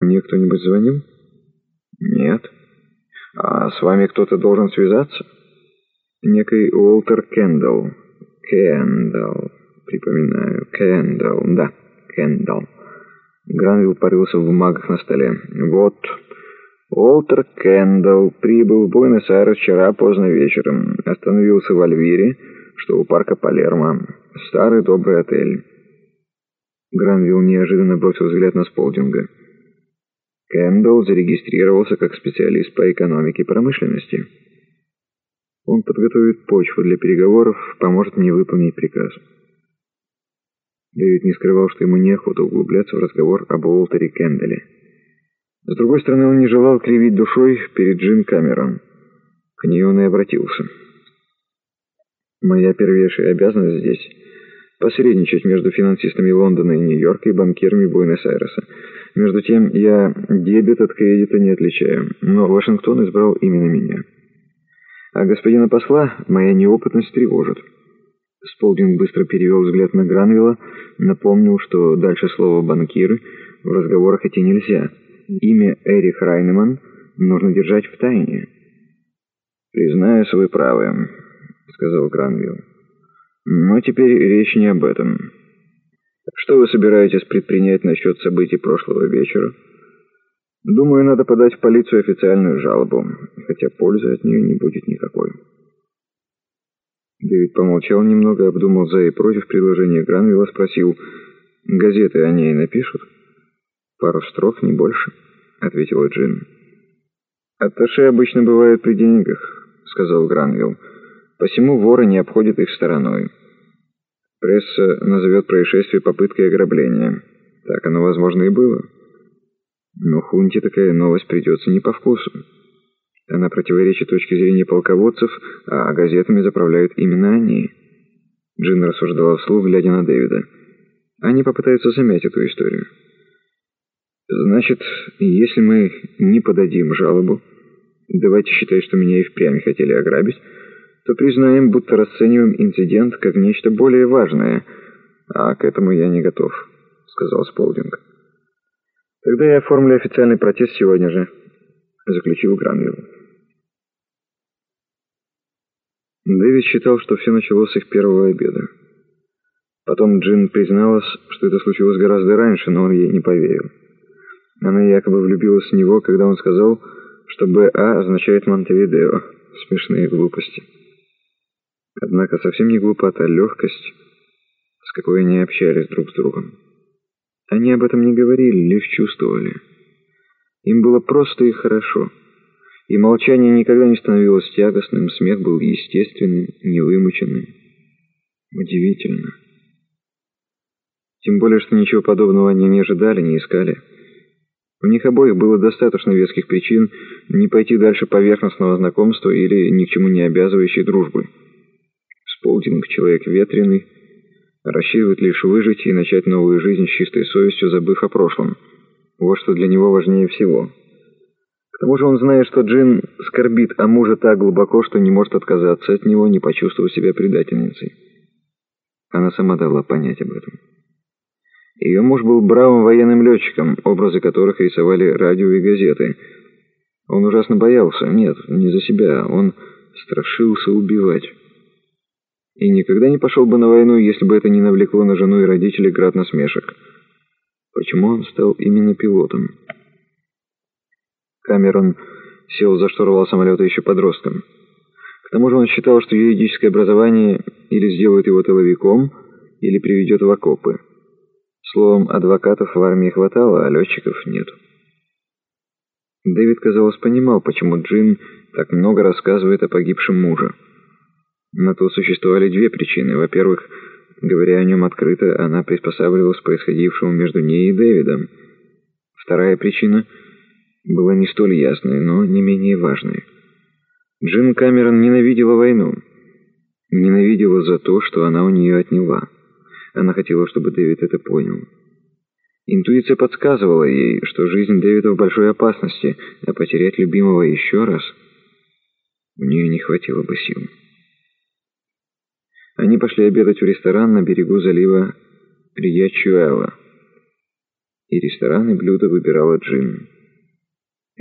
Мне кто-нибудь звонил? Нет. А с вами кто-то должен связаться? Некий Уолтер Кендалл. Кендалл. Припоминаю. Кендалл. Да, Кендалл. Гранвилл порылся в бумагах на столе. Вот... Уолтер Кендалл прибыл в Буэнос-Айрес вчера поздно вечером. Остановился в Альвире, что у парка Палермо. Старый добрый отель. Гранвилл неожиданно бросил взгляд на Сполдинга. Кэндалл зарегистрировался как специалист по экономике промышленности. Он подготовит почву для переговоров, поможет мне выполнить приказ. Дэвид не скрывал, что ему неохота углубляться в разговор об Уолтере Кэндалле. С другой стороны, он не желал кривить душой перед Джин Камерон. К ней он и обратился. «Моя первейшая обязанность здесь — посредничать между финансистами Лондона и Нью-Йорка и банкирами Буэнос-Айреса. Между тем, я дебет от кредита не отличаю, но Вашингтон избрал именно меня. А господина посла моя неопытность тревожит». Сполдинг быстро перевел взгляд на Гранвилла, напомнил, что дальше слова «банкиры» в разговорах идти нельзя — имя Эрих Райнеман нужно держать в тайне. «Признаю свои правы», — сказал Гранвилл. «Но теперь речь не об этом. Что вы собираетесь предпринять насчет событий прошлого вечера?» «Думаю, надо подать в полицию официальную жалобу, хотя пользы от нее не будет никакой». Дэвид помолчал немного, обдумал за и против предложения Гранвилла, спросил, «Газеты о ней напишут?» «Пару строк, не больше», — ответила Джин. «Атташе обычно бывают при деньгах», — сказал Гранвилл. «Посему воры не обходят их стороной. Пресса назовет происшествие попыткой ограбления. Так оно, возможно, и было. Но Хунте такая новость придется не по вкусу. Она противоречит точке зрения полководцев, а газетами заправляют именно они». Джин рассуждала вслух, глядя на Дэвида. «Они попытаются замять эту историю». Значит, если мы не подадим жалобу, давайте считать, что меня и впрямь хотели ограбить, то признаем, будто расцениваем инцидент как нечто более важное, а к этому я не готов, сказал Сполдинг. Тогда я оформлю официальный протест сегодня же, заключил Гранвилл. Дэвид считал, что все началось с их первого обеда. Потом Джин призналась, что это случилось гораздо раньше, но он ей не поверил. Она якобы влюбилась в него, когда он сказал, что БА означает Монтевидео. Смешные глупости. Однако совсем не глупота, а легкость, с какой они общались друг с другом. Они об этом не говорили, лишь чувствовали. Им было просто и хорошо. И молчание никогда не становилось тягостным, смех был естественным, невымученным. Удивительно. Тем более, что ничего подобного они не ожидали, не искали. У них обоих было достаточно веских причин не пойти дальше поверхностного знакомства или ни к чему не обязывающей дружбы. Сполдинг — человек ветреный, рассчитывает лишь выжить и начать новую жизнь с чистой совестью, забыв о прошлом. Вот что для него важнее всего. К тому же он знает, что Джин скорбит о муже так глубоко, что не может отказаться от него, не почувствовав себя предательницей. Она сама дала понять об этом. Ее муж был бравым военным летчиком, образы которых рисовали радио и газеты. Он ужасно боялся. Нет, не за себя. Он страшился убивать. И никогда не пошел бы на войну, если бы это не навлекло на жену и родителей град насмешек. Почему он стал именно пилотом? Камерон сел за штурвал самолета еще подростком. К тому же он считал, что юридическое образование или сделает его тыловиком, или приведет в окопы. Словом, адвокатов в армии хватало, а летчиков нет. Дэвид, казалось, понимал, почему Джин так много рассказывает о погибшем муже. На то существовали две причины. Во-первых, говоря о нем открыто, она приспосабливалась к происходившему между ней и Дэвидом. Вторая причина была не столь ясной, но не менее важной. Джин Камерон ненавидела войну. Ненавидела за то, что она у нее отняла. Она хотела, чтобы Дэвид это понял. Интуиция подсказывала ей, что жизнь Дэвида в большой опасности, а потерять любимого еще раз у нее не хватило бы сил. Они пошли обедать в ресторан на берегу залива Риячуэла. И рестораны блюда выбирала Джин.